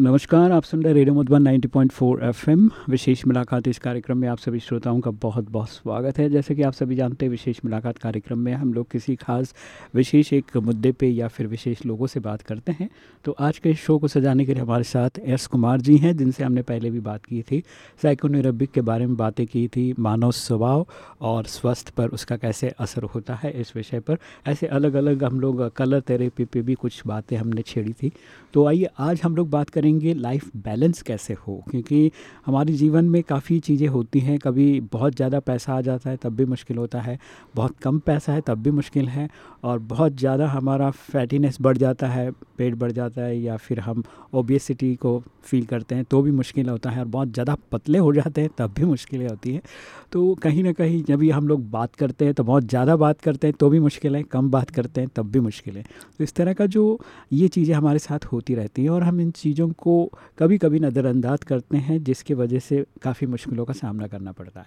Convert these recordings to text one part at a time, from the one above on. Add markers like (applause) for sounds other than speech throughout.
नमस्कार, आप सुन रहे रेडियो मधुबन 90.4 एफएम। विशेष मुलाकात इस कार्यक्रम में आप सभी श्रोताओं का बहुत बहुत स्वागत है। जैसे कि आप सभी जानते हैं, विशेष मुलाकात कार्यक्रम में हम लोग किसी खास विशेष एक मुद्दे पे या फिर विशेष लोगों से बात करते हैं। तो आज के शो को सजाने के लिए हमारे साथ एस कुमार जी हैं, जिनसे हमने पहले भी बात की थी। साइकोनिरबिक के बारे में बातें की थी, मानव स्वभाव और स्वास्थ्य पर उसका कैसे असर होता है इस विषय पर। ऐसे अलग अलग हम लोग कलर थेरेपी पे भी कुछ बातें हमने छेड़ी थी। तो आइए, आज हम लोग बात करेंगे लाइफ बैलेंस कैसे हो? क्योंकि हमारे जीवन में काफ़ी चीज़ें होती हैं। कभी बहुत ज़्यादा पैसा आ जाता है, तब भी मुश्किल होता है। बहुत कम पैसा है, तब भी मुश्किल है। और बहुत ज़्यादा हमारा फैटीनेस बढ़ जाता है, पेट बढ़ जाता है, या फिर हम ओबियसिटी को फील करते हैं तो भी मुश्किल होता है। और बहुत ज़्यादा पतले हो जाते हैं, तब भी मुश्किलें होती हैं। तो कहीं ना कहीं जब भी हम लोग बात करते हैं तो बहुत ज़्यादा बात करते हैं तो भी मुश्किल है। कम बात करते हैं, तब भी मुश्किल है। तो इस तरह का जो ये चीज़ें हमारे साथ होती रहती है और हम इन चीज़ों को कभी कभी नज़रअंदाज करते हैं जिसकी वजह से काफ़ी मुश्किलों का सामना करना पड़ता है।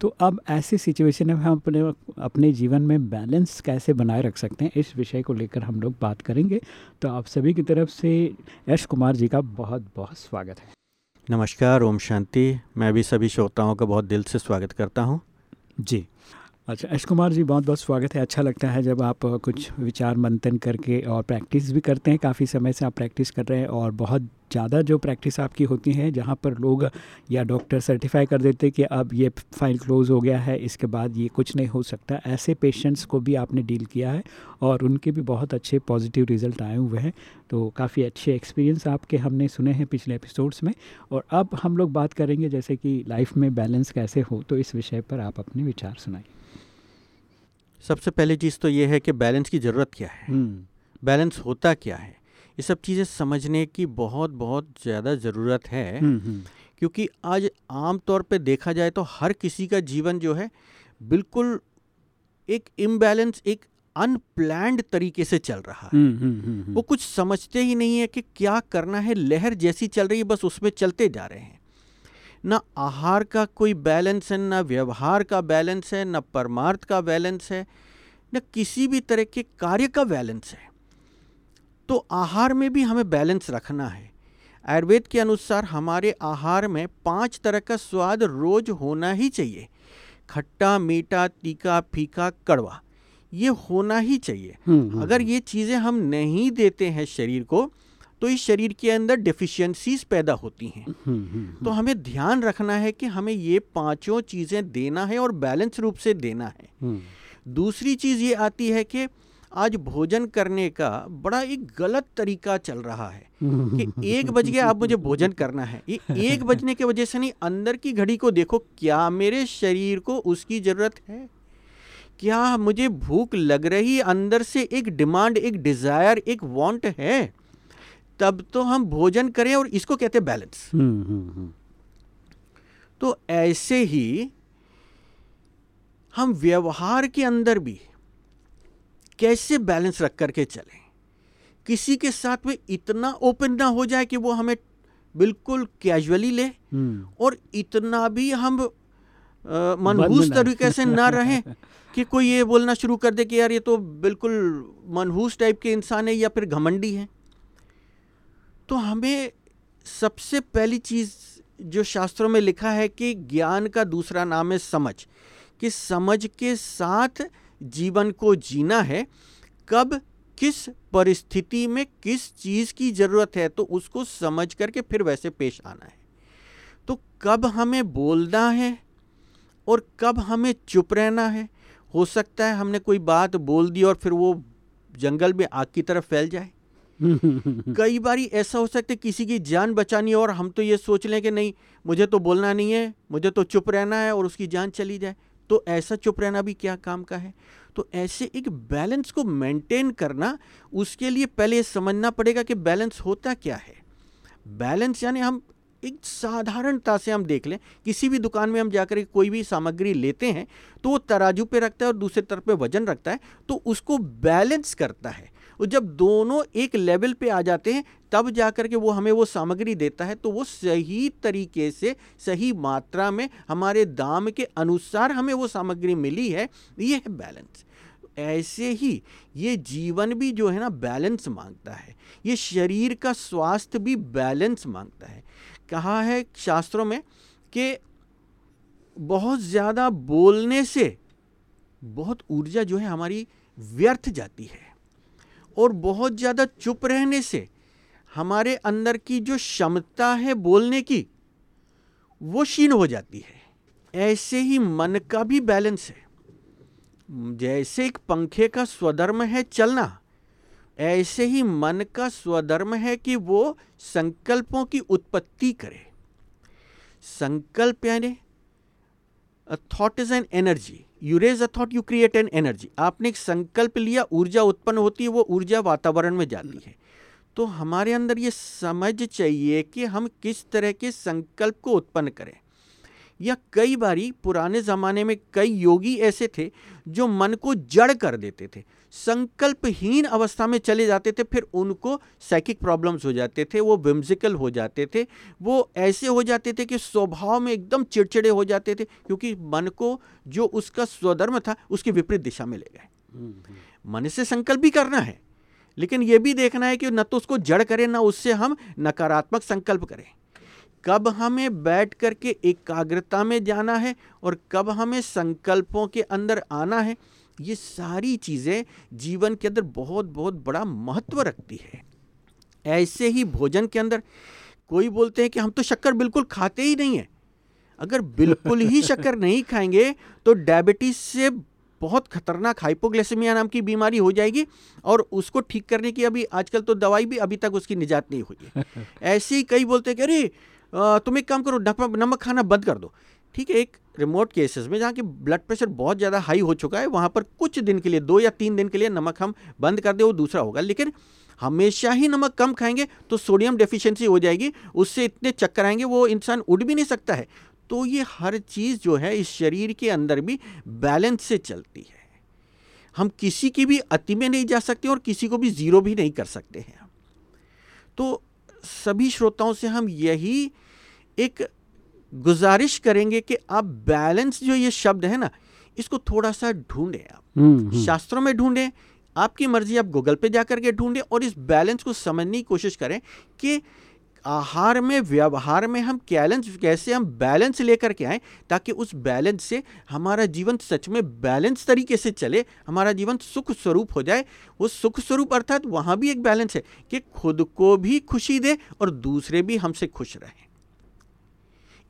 तो अब ऐसी सिचुएशन में हम अपने अपने जीवन में बैलेंस कैसे बनाए रख सकते हैं इस विषय को लेकर हम लोग बात करेंगे। तो आप सभी की तरफ़ से यश कुमार जी का बहुत बहुत स्वागत है। नमस्कार ओम शांति। मैं भी सभी श्रोताओं का बहुत दिल से स्वागत करता हूँ। जी। अच्छा यश कुमार जी, बहुत बहुत स्वागत है। अच्छा लगता है जब आप कुछ विचार मंथन करके और प्रैक्टिस भी करते हैं। काफ़ी समय से आप प्रैक्टिस कर रहे हैं और बहुत ज़्यादा जो प्रैक्टिस आपकी होती है, जहाँ पर लोग या डॉक्टर सर्टिफाई कर देते कि अब ये फ़ाइल क्लोज हो गया है, इसके बाद ये कुछ नहीं हो सकता। ऐसे पेशेंट्स को भी आपने डील किया है और उनके भी बहुत अच्छे पॉजिटिव रिज़ल्ट आए हुए हैं। तो काफ़ी अच्छे एक्सपीरियंस आपके हमने सुने हैं पिछले एपिसोड्स में। और अब हम लोग बात करेंगे जैसे कि लाइफ में बैलेंस कैसे हो तो इस विषय पर आप अपने विचार सुनाइए। सबसे पहली चीज़ तो ये है कि बैलेंस की ज़रूरत क्या है? बैलेंस होता क्या है? ये सब चीज़ें समझने की बहुत बहुत ज़्यादा ज़रूरत है। क्योंकि आज आम तौर पे देखा जाए तो हर किसी का जीवन जो है बिल्कुल एक इम्बैलेंस एक अनप्लैंड तरीके से चल रहा है। वो कुछ समझते ही नहीं है कि क्या करना है लहर जैसी चल रही है बस उसमें चलते जा रहे हैं। ना आहार का कोई बैलेंस है ना व्यवहार का बैलेंस है ना परमार्थ का बैलेंस है न किसी भी तरह के कार्य का बैलेंस है। तो आहार में भी हमें बैलेंस रखना है। आयुर्वेद के अनुसार हमारे आहार में पाँच तरह का स्वाद रोज होना ही चाहिए। खट्टा मीठा तीखा फीका कड़वा ये होना ही चाहिए। अगर ये चीज़ें हम नहीं देते हैं शरीर को तो इस शरीर के अंदर डिफिशियंसीज पैदा होती हैं। तो हमें ध्यान रखना है कि हमें ये पाँचों चीज़ें देना है और बैलेंस रूप से देना है। दूसरी चीज़ ये आती है कि आज भोजन करने का बड़ा एक गलत तरीका चल रहा है कि एक बज गया अब मुझे भोजन करना है। ये एक (laughs) बजने की वजह से नहीं अंदर की घड़ी को देखो क्या मेरे शरीर को उसकी ज़रूरत है? क्या मुझे भूख लग रही? अंदर से एक डिमांड एक डिज़ायर एक वांट है? तब तो हम भोजन करें और इसको कहते हैं बैलेंस तो ऐसे ही हम व्यवहार के अंदर भी कैसे बैलेंस रख करके चलें? किसी के साथ में इतना ओपन ना हो जाए कि वो हमें बिल्कुल कैजुअली ले और इतना भी हम मनहूस तरीके से ना (laughs) रहें कि कोई ये बोलना शुरू कर दे कि यार ये तो बिल्कुल मनहूस टाइप के इंसान है या फिर घमंडी है। तो हमें सबसे पहली चीज़ जो शास्त्रों में लिखा है कि ज्ञान का दूसरा नाम है समझ, कि समझ के साथ जीवन को जीना है, कब, किस परिस्थिति में किस चीज़ की ज़रूरत है तो उसको समझ करके फिर वैसे पेश आना है। तो कब हमें बोलना है और कब हमें चुप रहना है, हो सकता है हमने कोई बात बोल दी और फिर वो जंगल में आग की तरफ़ फैल जाए। (laughs) कई बार ऐसा हो सकता है किसी की जान बचानी और हम तो ये सोच लें कि नहीं, मुझे तो बोलना नहीं है, मुझे तो चुप रहना है और उसकी जान चली जाए। तो ऐसा चुप रहना भी क्या काम का है? तो ऐसे एक बैलेंस को मेंटेन करना, उसके लिए पहले समझना पड़ेगा कि बैलेंस होता क्या है। बैलेंस यानी हम एक साधारणता से हम देख लें, किसी भी दुकान में हम जाकर कोई भी सामग्री लेते हैं तो वो तराजू पे रखता है और दूसरे तरफ़ पे वज़न रखता है तो उसको बैलेंस करता है। और जब दोनों एक लेवल पे आ जाते हैं, तब जाकर के वो हमें वो सामग्री देता है तो वो सही तरीके से, सही मात्रा में हमारे दाम के अनुसार हमें वो सामग्री मिली है, ये है बैलेंस। ऐसे ही ये जीवन भी जो है ना, बैलेंस माँगता है। ये शरीर का स्वास्थ्य भी बैलेंस माँगता है। कहा है शास्त्रों में कि बहुत ज़्यादा बोलने से बहुत ऊर्जा जो है हमारी व्यर्थ जाती है। और बहुत ज़्यादा चुप रहने से हमारे अंदर की जो क्षमता है बोलने की, वो क्षीण हो जाती है। ऐसे ही मन का भी बैलेंस है। जैसे एक पंखे का स्वधर्म है चलना, ऐसे ही मन का स्वधर्म है कि वो संकल्पों की उत्पत्ति करे। संकल्प यानी thought is an energy you raise a thought you create an energy आपने एक संकल्प लिया, ऊर्जा उत्पन्न होती है, वो ऊर्जा वातावरण में जाती है। तो हमारे अंदर ये समझ चाहिए कि हम किस तरह के संकल्प को उत्पन्न करें। या कई बारी पुराने ज़माने में कई योगी ऐसे थे, जो मन को जड़ कर देते थे। संकल्पहीन अवस्था में चले जाते थे फिर उनको साइकिक प्रॉब्लम्स हो जाते थे वो विम्जिकल हो जाते थे वो ऐसे हो जाते थे कि स्वभाव में एकदम चिड़चिड़े हो जाते थे क्योंकि मन को जो उसका स्वधर्म था उसकी विपरीत दिशा में ले गए। मन से संकल्प भी करना है लेकिन ये भी देखना है कि न तो उसको जड़ करें ना उससे हम नकारात्मक संकल्प करें। कब हमें बैठ करके एकाग्रता में जाना है और कब हमें संकल्पों के अंदर आना है ये सारी चीज़ें जीवन के अंदर बहुत बहुत बड़ा महत्व रखती है। ऐसे ही भोजन के अंदर कोई बोलते हैं कि हम तो शक्कर बिल्कुल खाते ही नहीं है। अगर बिल्कुल ही (laughs) शक्कर नहीं खाएँगे तो डायबिटीज़ से बहुत खतरनाक हाइपोग्लाइसेमिया नाम की बीमारी हो जाएगी और उसको ठीक करने की अभी आजकल तो दवाई भी अभी तक उसकी निजात नहीं हुई है। (laughs) ऐसे ही कई बोलते हैं कि अरे तुम एक काम करो नमक खाना बंद कर दो। ठीक है, एक रिमोट केसेस में जहाँ की ब्लड प्रेशर बहुत ज़्यादा हाई हो चुका है, वहाँ पर कुछ दिन के लिए, दो या तीन दिन के लिए नमक हम बंद कर दें वो दूसरा होगा। लेकिन हमेशा ही नमक कम खाएँगे तो सोडियम डेफिशिएंसी हो जाएगी, उससे इतने चक्कर आएँगे, वो इंसान उड़ भी नहीं सकता है। तो ये हर चीज़ जो है, इस शरीर के अंदर भी बैलेंस से चलती है। हम किसी की भी अति में नहीं जा सकते और किसी को भी ज़ीरो भी नहीं कर सकते हैं। तो सभी श्रोताओं से हम यही एक गुजारिश करेंगे कि आप बैलेंस जो ये शब्द है ना इसको थोड़ा सा ढूंढें आप। हम्म, हम्म। शास्त्रों में ढूंढें आपकी मर्ज़ी आप गूगल पे जा करके ढूंढें और इस बैलेंस को समझने की कोशिश करें कि आहार में व्यवहार में हम कैलेंस कैसे हम बैलेंस लेकर के आए ताकि उस बैलेंस से हमारा जीवन सच में बैलेंस तरीके से चले हमारा जीवन सुख स्वरूप हो जाए। वो सुख स्वरूप अर्थात वहाँ भी एक बैलेंस है कि खुद को भी खुशी दे और दूसरे भी हमसे खुश रहें।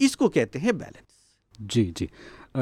इसको कहते हैं बैलेंस। जी जी।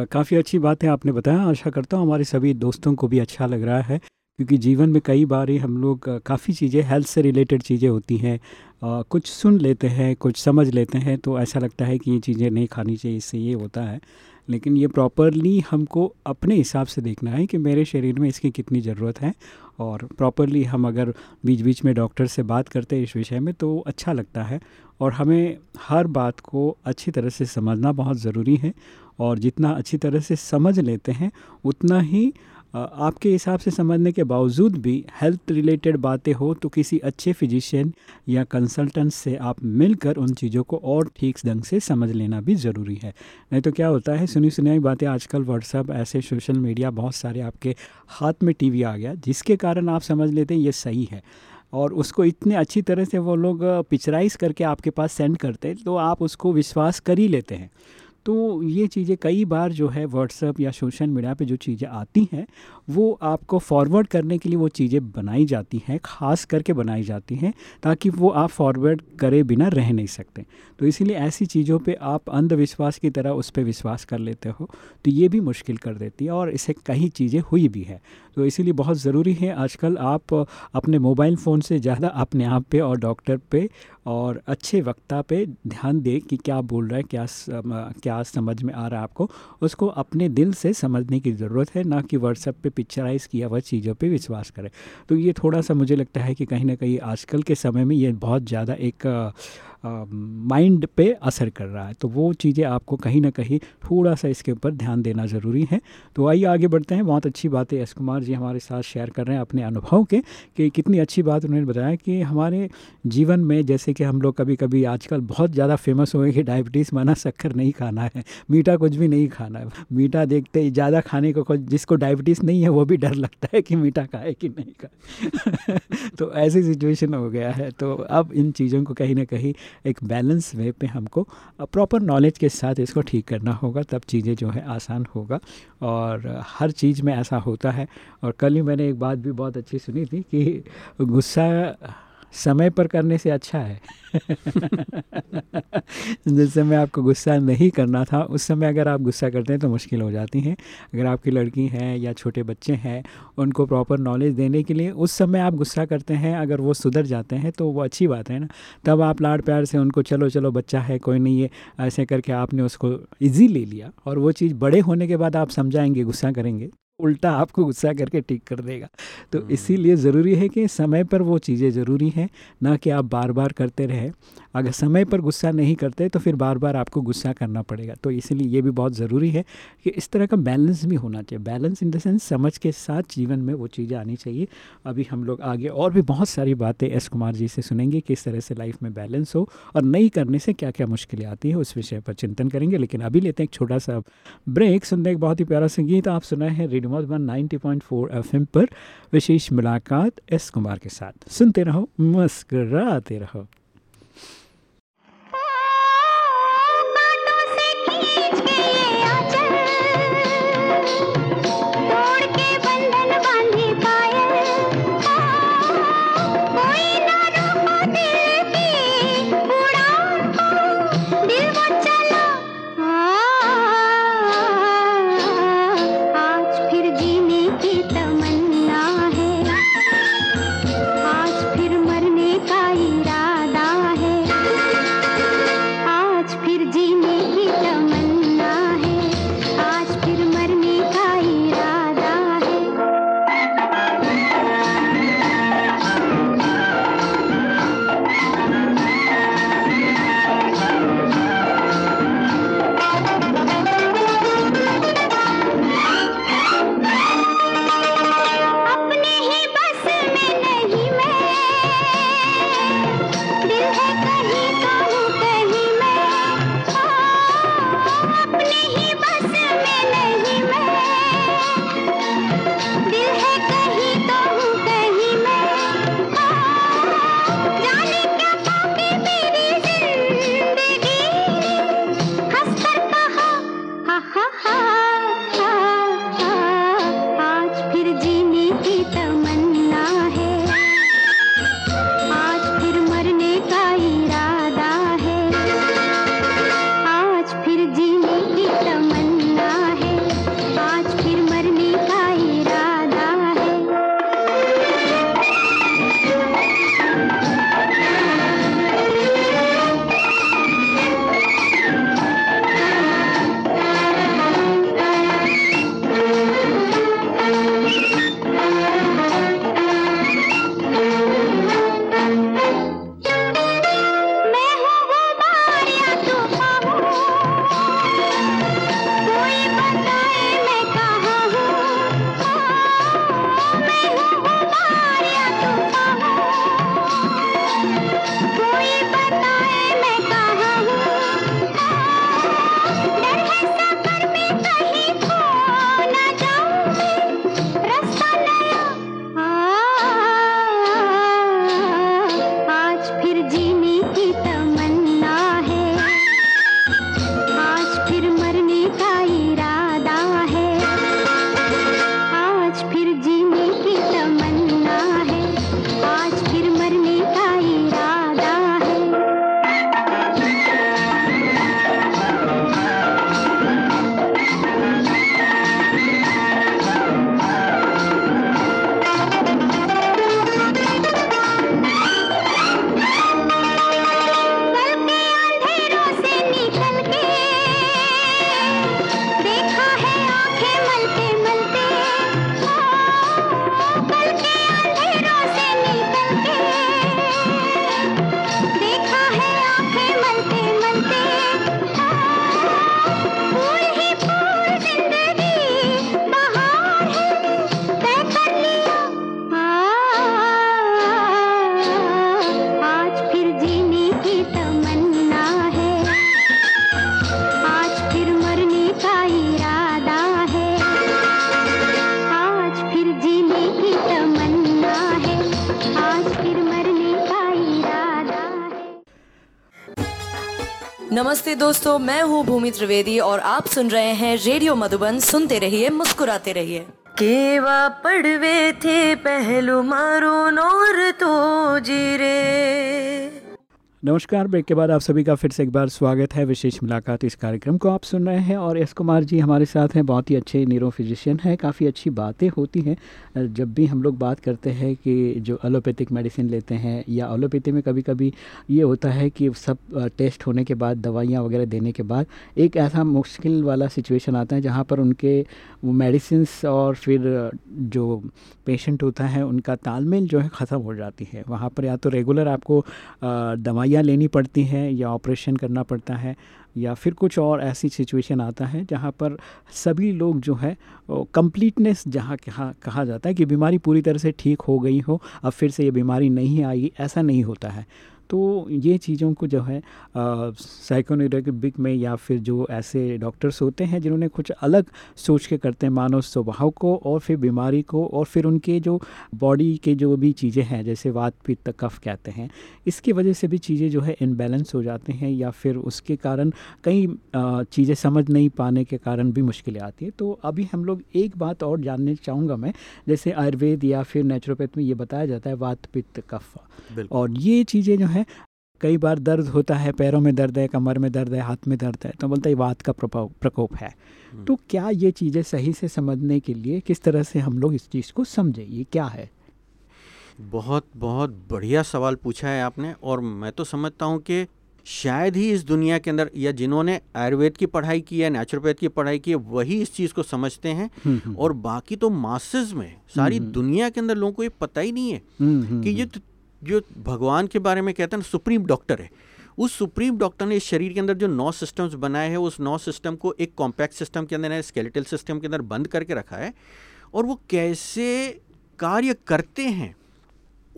काफ़ी अच्छी बात है आपने बताया। आशा करता हूँ हमारे सभी दोस्तों को भी अच्छा लग रहा है, क्योंकि जीवन में कई बार ही हम लोग काफ़ी चीज़ें हेल्थ से रिलेटेड चीज़ें होती हैं। कुछ सुन लेते हैं, कुछ समझ लेते हैं तो ऐसा लगता है कि ये चीज़ें नहीं खानी चाहिए, इससे ये होता है। लेकिन ये प्रॉपरली हमको अपने हिसाब से देखना है कि मेरे शरीर में इसकी कितनी ज़रूरत है, और प्रॉपरली हम अगर बीच बीच में डॉक्टर से बात करते हैं इस विषय में तो अच्छा लगता है। और हमें हर बात को अच्छी तरह से समझना बहुत ज़रूरी है और जितना अच्छी तरह से समझ लेते हैं, उतना ही आपके हिसाब से समझने के बावजूद भी हेल्थ रिलेटेड बातें हो तो किसी अच्छे फिजिशियन या कंसल्टेंट से आप मिलकर उन चीज़ों को और ठीक ढंग से समझ लेना भी ज़रूरी है। नहीं तो क्या होता है, सुनी सुनाई बातें आजकल व्हाट्सअप ऐसे सोशल मीडिया बहुत सारे आपके हाथ में टीवी आ गया जिसके कारण आप समझ लेते हैं ये सही है। और उसको इतने अच्छी तरह से वो लोग पिक्चराइज करके आपके पास सेंड करते हैं तो आप उसको विश्वास कर ही लेते हैं। तो ये चीज़ें कई बार जो है व्हाट्सअप या सोशल मीडिया पे जो चीज़ें आती हैं वो आपको फॉरवर्ड करने के लिए वो चीज़ें बनाई जाती हैं, ख़ास करके बनाई जाती हैं, ताकि वो आप फॉरवर्ड करे बिना रह नहीं सकते। तो इसीलिए ऐसी चीज़ों पे आप अंधविश्वास की तरह उस पर विश्वास कर लेते हो तो ये भी मुश्किल कर देती है और इसे कई चीज़ें हुई भी है। तो इसीलिए बहुत ज़रूरी है आजकल आप अपने मोबाइल फ़ोन से ज़्यादा अपने आप पे और डॉक्टर पे और अच्छे वक्ता पे ध्यान दें कि क्या बोल रहा है, क्या क्या समझ में आ रहा है आपको, उसको अपने दिल से समझने की ज़रूरत है, ना कि व्हाट्सएप पे पिक्चराइज़ किया हुआ चीज़ों पे विश्वास करें। तो ये थोड़ा सा मुझे लगता है कि कहीं ना कहीं आजकल के समय में ये बहुत ज़्यादा एक माइंड पे असर कर रहा है। तो वो चीज़ें आपको कहीं ना कहीं थोड़ा सा इसके ऊपर ध्यान देना ज़रूरी है। तो आइए आगे बढ़ते हैं। बहुत अच्छी बात है एस कुमार जी हमारे साथ शेयर कर रहे हैं अपने अनुभव के, कि कितनी अच्छी बात उन्होंने बताया कि हमारे जीवन में जैसे कि हम लोग कभी कभी आजकल बहुत ज़्यादा फ़ेमस हुए कि डायबिटीज़ माना शक्कर नहीं खाना है, मीठा कुछ भी नहीं खाना है। मीठा देखते ही ज़्यादा खाने को जिसको डायबिटीज़ नहीं है, वो भी डर लगता है कि मीठा खाए कि नहीं खाए। (laughs) तो ऐसी सिचुएशन हो गया है। तो अब इन चीज़ों को कहीं ना कहीं एक बैलेंस वे पे हमको प्रॉपर नॉलेज के साथ इसको ठीक करना होगा, तब चीज़ें जो है आसान होगा। और हर चीज़ में ऐसा होता है। और कल ही मैंने एक बात भी बहुत अच्छी सुनी थी कि गुस्सा समय पर करने से अच्छा है। (laughs) जिस समय आपको गुस्सा नहीं करना था, उस समय अगर आप गुस्सा करते हैं तो मुश्किल हो जाती हैं। अगर आपकी लड़की हैं या छोटे बच्चे हैं, उनको प्रॉपर नॉलेज देने के लिए उस समय आप गुस्सा करते हैं, अगर वो सुधर जाते हैं तो वो अच्छी बात है ना। तब आप लाड़ प्यार से उनको, चलो चलो, बच्चा है, कोई नहीं है। ऐसे करके आपने उसको ईजी ले लिया और वो चीज़ बड़े होने के बाद आप समझाएँगे, गुस्सा करेंगे। उल्टा आपको गुस्सा करके ठीक कर देगा। तो हम्म। इसीलिए ज़रूरी है कि समय पर वो चीज़ें ज़रूरी हैं ना कि आप बार बार करते रहें। अगर समय पर गुस्सा नहीं करते तो फिर बार बार आपको गुस्सा करना पड़ेगा। तो इसीलिए ये भी बहुत ज़रूरी है कि इस तरह का बैलेंस भी होना चाहिए। बैलेंस इन द सेंस समझ के साथ जीवन में वो चीज़ें आनी चाहिए। अभी हम लोग आगे और भी बहुत सारी बातें एस कुमार जी से सुनेंगे किस तरह से लाइफ में बैलेंस हो और नहीं करने से क्या क्या मुश्किलें आती हैं उस विषय पर चिंतन करेंगे। लेकिन अभी लेते हैं एक छोटा सा ब्रेक। सुनने एक बहुत ही प्यारा संगीत आप सुनाए हैं रेडियो मधुबन नाइनटी पॉइंट पर। विशेष मुलाकात एस कुमार के साथ। सुनते रहो मुस्कराते रहो। दोस्तों, मैं हूँ भूमि त्रिवेदी और आप सुन रहे हैं रेडियो मधुबन। सुनते रहिए, मुस्कुराते रहिए। केवा पड़वे थे, पहलू मारो नोर तो जीरे नमस्कार, ब्रेक के बाद आप सभी का फिर से एक बार स्वागत है विशेष मुलाकात इस कार्यक्रम को आप सुन रहे हैं और एस कुमार जी हमारे साथ हैं। बहुत ही अच्छे न्यूरो फिजिशियन हैं, काफ़ी अच्छी बातें होती हैं। जब भी हम लोग बात करते हैं कि जो एलोपैथिक मेडिसिन लेते हैं या एलोपैथी में कभी कभी ये होता है कि सब टेस्ट होने के बाद, दवाइयाँ वगैरह देने के बाद एक ऐसा मुश्किल वाला सिचुएशन आता है जहाँ पर उनके मेडिसिन और फिर जो पेशेंट होता है उनका तालमेल जो है ख़त्म हो जाती है। वहाँ पर या तो रेगुलर आपको दवाइयाँ लेनी पड़ती हैं या ऑपरेशन करना पड़ता है या फिर कुछ और ऐसी सिचुएशन आता है जहाँ पर सभी लोग जो है कंप्लीटनेस जहाँ कहा कहा जाता है कि बीमारी पूरी तरह से ठीक हो गई हो, अब फिर से ये बीमारी नहीं आएगी ऐसा नहीं होता है। तो ये चीज़ों को जो है साइकोनोग्राफिक में या फिर जो ऐसे डॉक्टर्स होते हैं जिन्होंने कुछ अलग सोच के करते हैं मानव स्वभाव को और फिर बीमारी को और फिर उनके जो बॉडी के जो भी चीज़ें हैं जैसे वात पित्त कफ कहते हैं इसकी वजह से भी चीज़ें जो है इनबैलेंस हो जाते हैं या फिर उसके कारण कई चीज़ें समझ नहीं पाने के कारण भी मुश्किलें आती हैं। तो अभी हम लोग एक बात और जानने चाहूँगा मैं जैसे आयुर्वेद या फिर नेचुरोपैथ में ये बताया जाता है वात पित्त कफ। और ये चीज़ें जो है कई बार दर्द होता है पैरों में दर्द है कमर में दर्द है हाथ में दर्द है तो बोलते हैं वात का प्रकोप है। हम्म। तो क्या ये चीज़ें सही से समझने के लिए किस तरह से हम लोग इस चीज़ को समझे? ये क्या है? बहुत बहुत बढ़िया सवाल पूछा है आपने और मैं तो समझता हूँ कि शायद ही इस दुनिया के अंदर या जिन्होंने आयुर्वेद की पढ़ाई की है नेचुरोपैथ की पढ़ाई की है वही इस चीज़ को समझते हैं हम्म, हम्म, और बाकी तो मासेस में सारी दुनिया के अंदर लोगों को ये पता ही नहीं है कि ये जो भगवान के बारे में कहते हैं सुप्रीम डॉक्टर है। उस सुप्रीम डॉक्टर ने इस शरीर के अंदर जो नौ सिस्टम्स बनाए हैं उस नौ सिस्टम को एक कॉम्पैक्ट सिस्टम के अंदर स्केलेटल सिस्टम के अंदर बंद करके रखा है। और वो कैसे कार्य करते हैं?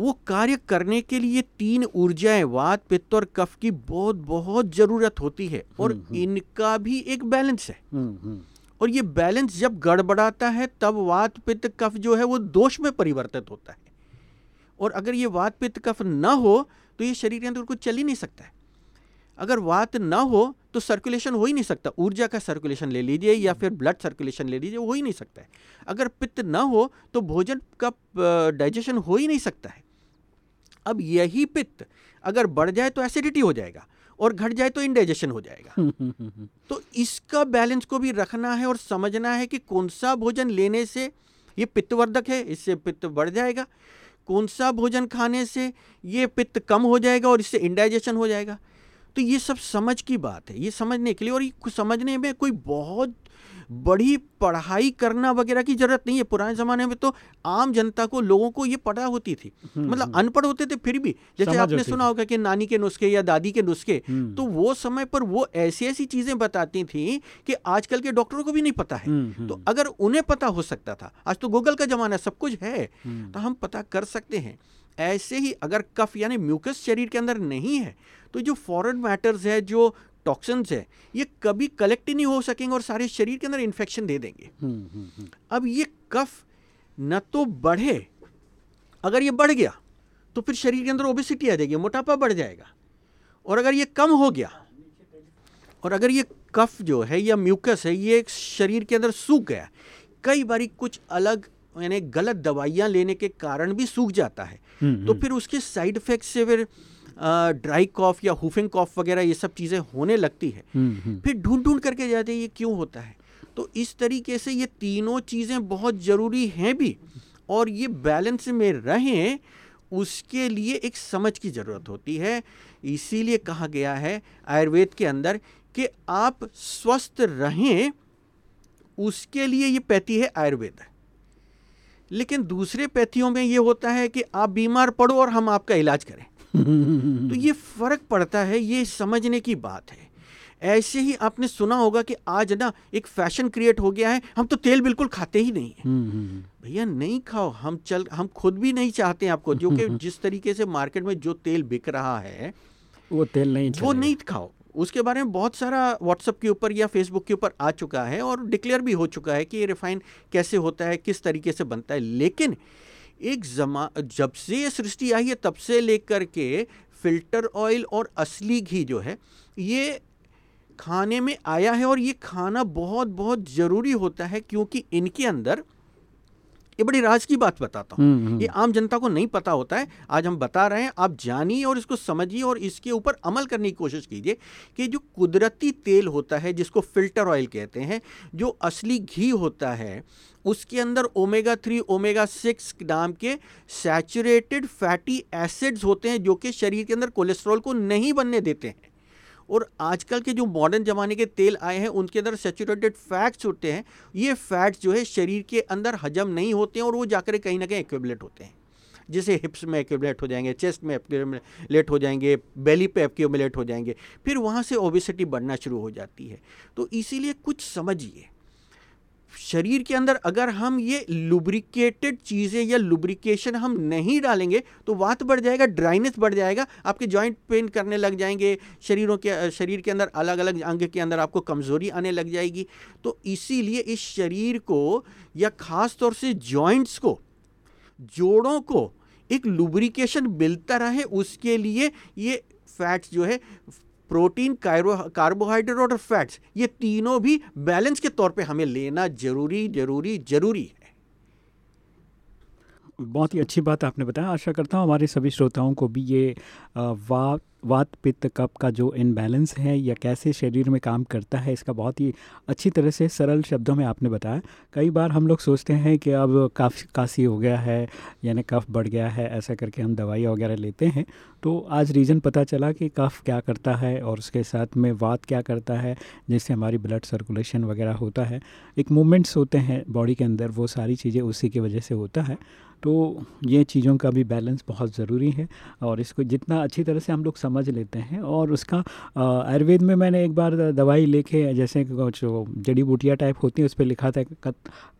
वो कार्य करने के लिए तीन ऊर्जाएँ वात पित्त और कफ की बहुत बहुत ज़रूरत होती है। और हम्म, हम्म। इनका भी एक बैलेंस है। हम्म, और ये बैलेंस जब गड़बड़ाता है तब वात पित्त कफ जो है वो दोष में परिवर्तित होता है। और अगर ये वात पित्त कफ ना हो तो ये शरीर के अंदर कुछ चल ही नहीं सकता है। अगर वात ना हो तो सर्कुलेशन हो ही नहीं सकता। ऊर्जा का सर्कुलेशन ले लीजिए या फिर ब्लड सर्कुलेशन ले लीजिए हो ही नहीं सकता है। अगर पित्त न हो तो भोजन का डाइजेशन हो ही नहीं सकता है। अब यही पित्त अगर बढ़ जाए तो एसिडिटी हो जाएगा और घट जाए तो इनडाइजेशन हो जाएगा। तो इसका बैलेंस को भी रखना है और समझना है कि कौन सा भोजन लेने से ये पित्तवर्धक है इससे पित्त बढ़ जाएगा। कौन सा भोजन खाने से ये पित्त कम हो जाएगा और इससे इंडाइजेशन हो जाएगा? तो ये सब समझ की बात है ये समझने के लिए और ये समझने में कोई बहुत बड़ी पढ़ाई करना वगैरह की ज़रूरत नहीं है। पुराने ज़माने में तो आम जनता को लोगों को ये पता होती थी। हम्म, मतलब हम्म। अनपढ़ होते थे फिर भी। जैसे आपने सुना होगा कि नानी के नुस्खे या दादी के नुस्खे हम्म। तो वो समय पर वो ऐसी ऐसी चीज़ें बताती थी कि आजकल के डॉक्टरों को भी नहीं पता है। तो अगर उन्हें पता हो सकता था आज तो गूगल का ज़माना सब कुछ है तो हम पता कर सकते हैं। ऐसे ही अगर कफ यानी म्यूकस शरीर के अंदर नहीं है तो जो फॉरन मैटर्स है जो टॉक्सिन्स है ये कभी कलेक्ट ही नहीं हो सकेंगे और सारे शरीर के अंदर इन्फेक्शन दे देंगे हम्म, हम्म, हम्म। अब ये कफ न तो बढ़े अगर ये बढ़ गया तो फिर शरीर के अंदर ओबिसिटी आ जाएगी मोटापा बढ़ जाएगा और अगर ये कम हो गया और अगर ये कफ जो है या म्यूकस है ये शरीर के अंदर सूख गया कई बारी कुछ अलग यानी गलत दवाइयाँ लेने के कारण भी सूख जाता है। तो फिर उसके साइड इफ़ेक्ट से फिर ड्राई कॉफ या हुफिंग कॉफ वगैरह ये सब चीज़ें होने लगती है। हम्म, हम्म। फिर ढूंढ ढूंढ करके जाते हैं ये क्यों होता है। तो इस तरीके से ये तीनों चीज़ें बहुत ज़रूरी हैं भी और ये बैलेंस में रहें उसके लिए एक समझ की ज़रूरत होती है। इसीलिए कहा गया है आयुर्वेद के अंदर कि आप स्वस्थ रहें उसके लिए ये पैती है आयुर्वेद। लेकिन दूसरे पैथियों में ये होता है कि आप बीमार पड़ो और हम आपका इलाज करें। (laughs) तो ये फ़र्क पड़ता है ये समझने की बात है। ऐसे ही आपने सुना होगा कि आज ना एक फ़ैशन क्रिएट हो गया है हम तो तेल बिल्कुल खाते ही नहीं है। हम्म, हम्म, हम्म। भैया नहीं खाओ हम चल हम खुद भी नहीं चाहते आपको जो कि (laughs) जिस तरीके से मार्केट में जो तेल बिक रहा है वो तेल नहीं वो नहीं खाओ। उसके बारे में बहुत सारा व्हाट्सअप के ऊपर या फेसबुक के ऊपर आ चुका है और डिक्लेयर भी हो चुका है कि ये रिफाइन कैसे होता है, किस तरीके से बनता है। लेकिन एक जमा, जब से ये सृष्टि आई है, तब से लेकर के फ़िल्टर ऑयल और असली घी जो है, ये खाने में आया है और ये खाना बहुत बहुत ज़रूरी होता है क्योंकि इनके अंदर ये बड़ी राज की बात बताता हूँ। हम्म, हम्म। ये आम जनता को नहीं पता होता है। आज हम बता रहे हैं आप जानिए और इसको समझिए और इसके ऊपर अमल करने की कोशिश कीजिए कि जो कुदरती तेल होता है जिसको फ़िल्टर ऑयल कहते हैं जो असली घी होता है उसके अंदर ओमेगा थ्री ओमेगा सिक्स नाम के सैचुरेटेड फैटी एसिड्स होते हैं जो कि शरीर के अंदर कोलेस्ट्रॉल को नहीं बनने देते हैं। और आजकल के जो मॉडर्न ज़माने के तेल आए हैं, उनके अंदर सेचुरेटेड फैट्स होते हैं। ये फैट्स जो है, शरीर के अंदर हजम नहीं होते हैं और वो जाकर कहीं ना कहीं एक्यूबलेट होते हैं। जैसे हिप्स में एक्यूबलेट हो जाएँगे चेस्ट में एक्यूबलेट हो जाएँगे बेली पे एक्यूबलेट हो जाएँगे, फिर वहाँ से ओबिसिटी बढ़ना शुरू हो जाती है। तो इसीलिए कुछ समझिए। शरीर के अंदर अगर हम ये लुब्रिकेटेड चीज़ें या लुब्रिकेशन हम नहीं डालेंगे तो वात बढ़ जाएगा ड्राइनेस बढ़ जाएगा, आपके जॉइंट पेन करने लग जाएँगे, शरीरों के, शरीर के अंदर अलग अलग अंग के अंदर आपको कमज़ोरी आने लग जाएगी। तो इसीलिए इस शरीर को या ख़ास तौर से जॉइंट्स को, जोड़ों को एक लुब्रिकेशन मिलता रहे, उसके लिए ये फैट्स जो है प्रोटीन कार्बोहाइड्रेट और फैट्स, ये तीनों भी बैलेंस के तौर पे हमें लेना ज़रूरी ज़रूरी ज़रूरी है। बहुत ही अच्छी बात आपने बताया। आशा करता हूँ हमारे सभी श्रोताओं को भी ये वात वात, पित्त कप का जो इनबैलेंस है या कैसे शरीर में काम करता है, इसका बहुत ही अच्छी तरह से सरल शब्दों में आपने बताया। कई बार हम लोग सोचते हैं कि अब काफ़ी, काशी हो गया है, यानी कफ बढ़ गया है, ऐसा करके हम दवाई वगैरह लेते हैं। तो आज रीज़न पता चला कि कफ क्या करता है और उसके साथ में वात क्या करता है, जिससे हमारी ब्लड सर्कुलेशन वगैरह होता है। एक मूवमेंट्स होते हैं बॉडी के अंदर, वो सारी चीज़ें उसी की वजह से होता है। तो ये चीज़ों का भी बैलेंस बहुत ज़रूरी है और इसको जितना अच्छी तरह से हम लोग समझ लेते हैं और उसका आयुर्वेद में मैंने एक बार दवाई लिखे जैसे जो जड़ी बूटियाँ टाइप होती है उस पर लिखा था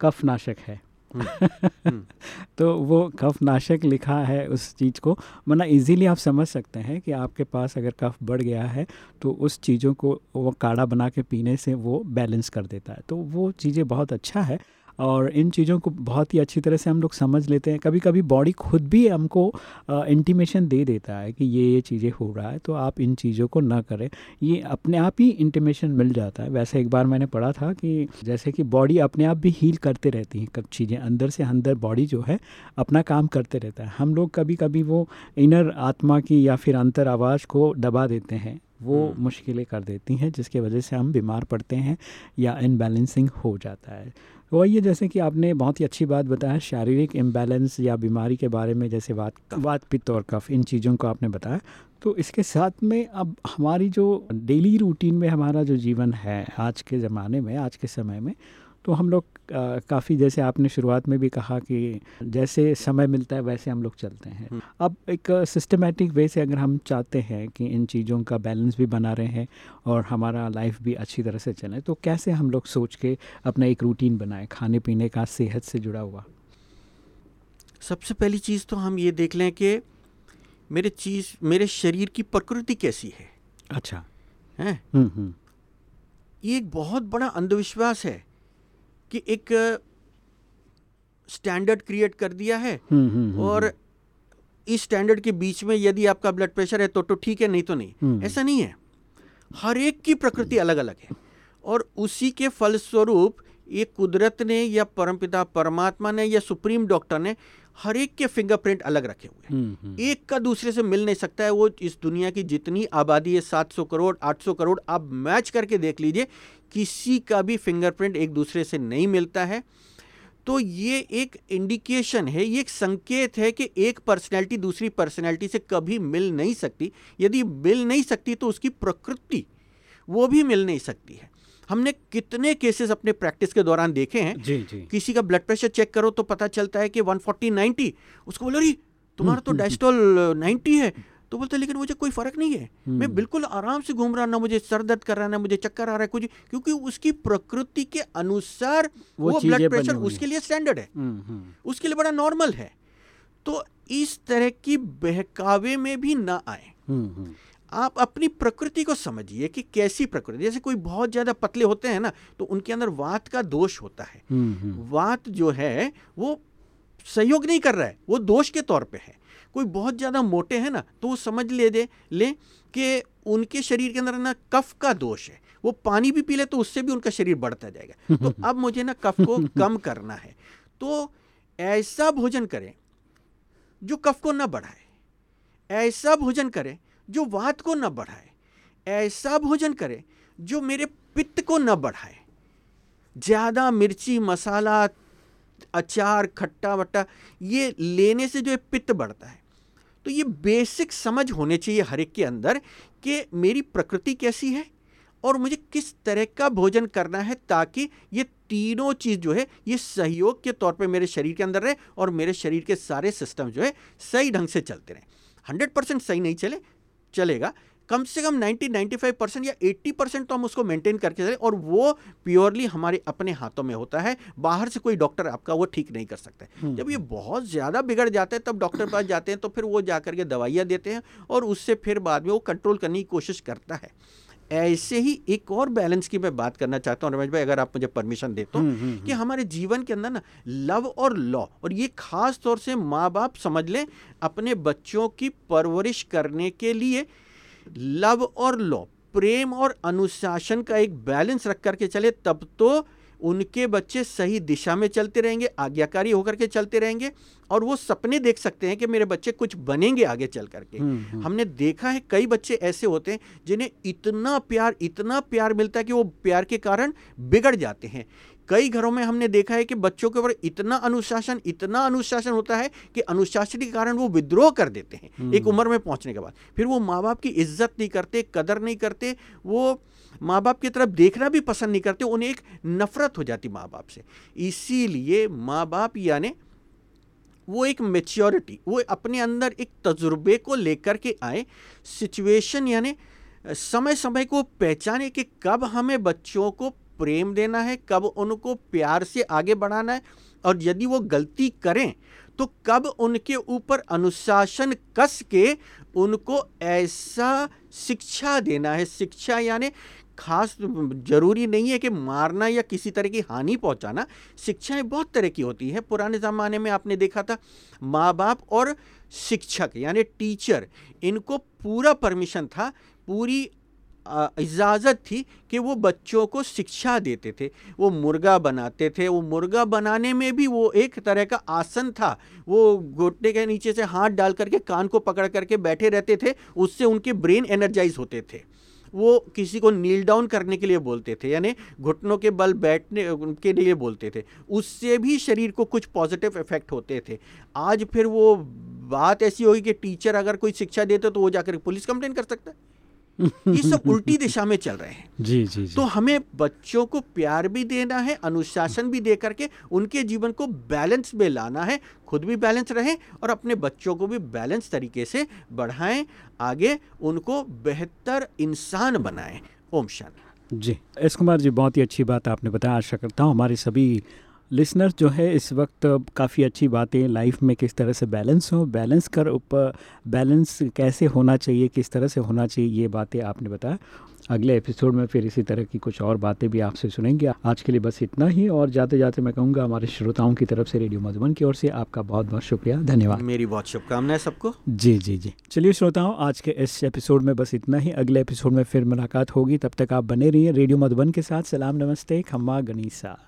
कफ नाशक है। हम्म, हम्म। (laughs) तो वो कफ नाशक लिखा है उस चीज़ को। मतलब इजीली आप समझ सकते हैं कि आपके पास अगर कफ बढ़ गया है तो उस चीज़ों को वो काढ़ा बना के पीने से वो बैलेंस कर देता है। तो वो चीज़ें बहुत अच्छा है। और इन चीज़ों को बहुत ही अच्छी तरह से हम लोग समझ लेते हैं। कभी कभी बॉडी खुद भी हमको इंटीमेशन दे देता है कि ये ये चीज़ें हो रहा है तो आप इन चीज़ों को ना करें। ये अपने आप ही इंटीमेशन मिल जाता है। वैसे एक बार मैंने पढ़ा था कि जैसे कि बॉडी अपने आप भी हील करते रहती हैं कब चीज़ें अंदर से अंदर बॉडी जो है अपना काम करते रहता है। हम लोग कभी कभी वो इनर आत्मा की या फिर अंतर आवाज़ को दबा देते हैं वो हम्म। मुश्किलें कर देती हैं जिसके वजह से हम बीमार पड़ते हैं या इनबैलेंसिंग हो जाता है। वही है जैसे कि आपने बहुत ही अच्छी बात बताया, शारीरिक इम्बैलेंस या बीमारी के बारे में, जैसे बात बात पित्त और कफ, इन चीज़ों को आपने बताया। तो इसके साथ में अब हमारी जो डेली रूटीन में हमारा जो जीवन है आज के ज़माने में, आज के समय में तो हम लोग काफ़ी जैसे आपने शुरुआत में भी कहा कि जैसे समय मिलता है वैसे हम लोग चलते हैं। हम्म। अब एक सिस्टमेटिक वे से अगर हम चाहते हैं कि इन चीज़ों का बैलेंस भी बना रहे हैं और हमारा लाइफ भी अच्छी तरह से चले तो कैसे हम लोग सोच के अपना एक रूटीन बनाएँ खाने पीने का सेहत से जुड़ा हुआ? सबसे पहली चीज़ तो हम ये देख लें कि मेरे चीज़ मेरे शरीर की प्रकृति कैसी है। अच्छा। है? हम्म, हम्म। ये एक बहुत बड़ा अंधविश्वास है। कि एक स्टैंडर्ड क्रिएट कर दिया है हम्म, हम्म, हम्म, और इस स्टैंडर्ड के बीच में यदि आपका ब्लड प्रेशर है तो तो ठीक है नहीं तो नहीं। ऐसा नहीं है। हर एक की प्रकृति अलग अलग है। और उसी के फलस्वरूप ये कुदरत ने या परमपिता परमात्मा ने या सुप्रीम डॉक्टर ने हर एक के फिंगरप्रिंट अलग रखे हुए हैं। एक का दूसरे से मिल नहीं सकता है। वो इस दुनिया की जितनी आबादी है 700 करोड़ 800 करोड़ आप मैच करके देख लीजिए किसी का भी फिंगरप्रिंट एक दूसरे से नहीं मिलता है। तो ये एक इंडिकेशन है ये एक संकेत है कि एक पर्सनैलिटी दूसरी पर्सनैलिटी से कभी मिल नहीं सकती। यदि मिल नहीं सकती तो उसकी प्रकृति वो भी मिल नहीं सकती है। हमने कितने केसेस अपने प्रैक्टिस के दौरान देखे हैं। जी जी। किसी का ब्लड प्रेशर चेक करो तो पता चलता है कि 140 90 उसको बोलो रही तुम्हारा तो डायस्टोल हम्म, 90 है। तो बोलते लेकिन मुझे कोई फ़र्क नहीं है। मैं हम्म। बिल्कुल आराम से घूम रहा ना मुझे सर दर्द कर रहा है ना मुझे चक्कर आ रहा है कुछ क्योंकि उसकी प्रकृति के अनुसार वो, वो ब्लड प्रेशर उसके लिए स्टैंडर्ड है। हम्म, उसके लिए बड़ा नॉर्मल है। तो इस तरह की बहकावे में भी ना आए। आप अपनी प्रकृति को समझिए कि कैसी प्रकृति। जैसे कोई बहुत ज़्यादा पतले होते हैं ना तो उनके अंदर वात का दोष होता है। हम्म, हम्म। वात जो है वो सहयोग नहीं कर रहा है। वो दोष के तौर पे है। कोई बहुत ज़्यादा मोटे हैं ना तो वो समझ ले दे ले कि उनके शरीर के अंदर ना कफ का दोष है। वो पानी भी पी ले तो उससे भी उनका शरीर बढ़ता जाएगा। तो (laughs) अब मुझे ना कफ को कम करना है। तो ऐसा भोजन करें जो कफ को न बढ़ाए। ऐसा भोजन करें जो वात को ना बढ़ाए। ऐसा भोजन करें जो मेरे पित्त को न बढ़ाए। ज़्यादा मिर्ची मसाला अचार खट्टा वट्टा ये लेने से जो है पित्त बढ़ता है। तो ये बेसिक समझ होने चाहिए हर एक के अंदर कि मेरी प्रकृति कैसी है और मुझे किस तरह का भोजन करना है ताकि ये तीनों चीज़ जो है, ये सहयोग के तौर पे मेरे शरीर के अंदर रहे और मेरे शरीर के सारे सिस्टम जो है सही ढंग से चलते रहें। हंड्रेड परसेंट सही नहीं चले, चलेगा। कम से कम 90 95 परसेंट या 80 परसेंट तो हम उसको मेंटेन करके चले और वो प्योरली हमारे अपने हाथों में होता है। बाहर से कोई डॉक्टर आपका वो ठीक नहीं कर सकता है। जब ये बहुत ज़्यादा बिगड़ जाता है तब डॉक्टर पास जाते हैं तो फिर वो जा करके दवाइयाँ देते हैं और उससे फिर बाद में वो कंट्रोल करने की कोशिश करता है। ऐसे ही एक और बैलेंस की मैं बात करना चाहता हूँ रमेश भाई अगर आप मुझे परमिशन दे तो हम्म, हम्म, कि हम्म। हमारे जीवन के अंदर ना लव और लॉ और ये खास तौर से माँ बाप समझ लें अपने बच्चों की परवरिश करने के लिए लव और लॉ प्रेम और अनुशासन का एक बैलेंस रख करके चले तब तो उनके बच्चे सही दिशा में चलते रहेंगे आज्ञाकारी होकर के चलते रहेंगे और वो सपने देख सकते हैं कि मेरे बच्चे कुछ बनेंगे आगे चल करके हम्म, हम्म। हमने देखा है कई बच्चे ऐसे होते हैं जिन्हें इतना प्यार इतना प्यार मिलता है कि वो प्यार के कारण बिगड़ जाते हैं कई घरों में हमने देखा है कि बच्चों के ऊपर इतना अनुशासन इतना अनुशासन होता है कि अनुशासन के कारण वो विद्रोह कर देते हैं एक हम्म। उम्र में पहुँचने के बाद। फिर वो माँ बाप की इज़्ज़त नहीं करते कदर नहीं करते वो माँ बाप की तरफ़ देखना भी पसंद नहीं करते उन्हें एक नफरत हो जाती माँ बाप से। इसीलिए माँ बाप यानी वो एक मेच्योरिटी वो अपने अंदर एक तजुर्बे को लेकर के आए। सिचुएशन यानी समय समय को पहचाने कि कब हमें बच्चों को प्रेम देना है, कब उनको प्यार से आगे बढ़ाना है और यदि वो गलती करें तो कब उनके ऊपर अनुशासन कस के उनको ऐसा शिक्षा देना है। शिक्षा यानी खास ज़रूरी नहीं है कि मारना या किसी तरह की हानि पहुंचाना, शिक्षाएँ बहुत तरह की होती है। पुराने ज़माने में आपने देखा था माँ बाप और शिक्षक यानी टीचर, इनको पूरा परमिशन था, पूरी इजाज़त थी कि वो बच्चों को शिक्षा देते थे। वो मुर्गा बनाते थे। वो मुर्गा बनाने में भी वो एक तरह का आसन था। वो घुटने के नीचे से हाथ डाल करके कान को पकड़ करके बैठे रहते थे। उससे उनके ब्रेन एनर्जाइज होते थे। वो किसी को नील डाउन करने के लिए बोलते थे, यानी घुटनों के बल बैठने के लिए बोलते थे। उससे भी शरीर को कुछ पॉजिटिव इफ़ेक्ट होते थे। आज फिर वो बात ऐसी होगी कि टीचर अगर कोई शिक्षा देते तो वो जाकर पुलिस कंप्लेन कर सकता है। ये सब उल्टी दिशा में चल रहे हैं। जी, जी तो हमें बच्चों को प्यार भी देना है अनुशासन भी दे करके उनके जीवन को बैलेंस में लाना है खुद भी बैलेंस रहें और अपने बच्चों को भी बैलेंस तरीके से बढ़ाएँ आगे उनको बेहतर इंसान बनाएँ। ओम शांति। जी एस कुमार जी बहुत ही अच्छी बात आपने बताया। आशा करता हूँ हमारे सभी लिसनर्स जो है इस वक्त काफ़ी अच्छी बातें लाइफ में किस तरह से बैलेंस हो बैलेंस कर ऊपर बैलेंस कैसे होना चाहिए किस तरह से होना चाहिए ये बातें आपने बताया। अगले एपिसोड में फिर इसी तरह की कुछ और बातें भी आपसे सुनेंगे। आज के लिए बस इतना ही और जाते जाते मैं कहूँगा हमारे श्रोताओं की तरफ़ से रेडियो मधुबन की ओर से आपका बहुत बहुत शुक्रिया। धन्यवाद। मेरी बहुत शुभकामनाएँ सबको। जी जी जी। चलिए श्रोताओं आज के इस एपिसोड में बस इतना ही। अगले एपिसोड में फिर मुलाकात होगी। तब तक आप बने रहिए रेडियो मधुबन के साथ। सलाम नमस्ते खम्मा गनीसा।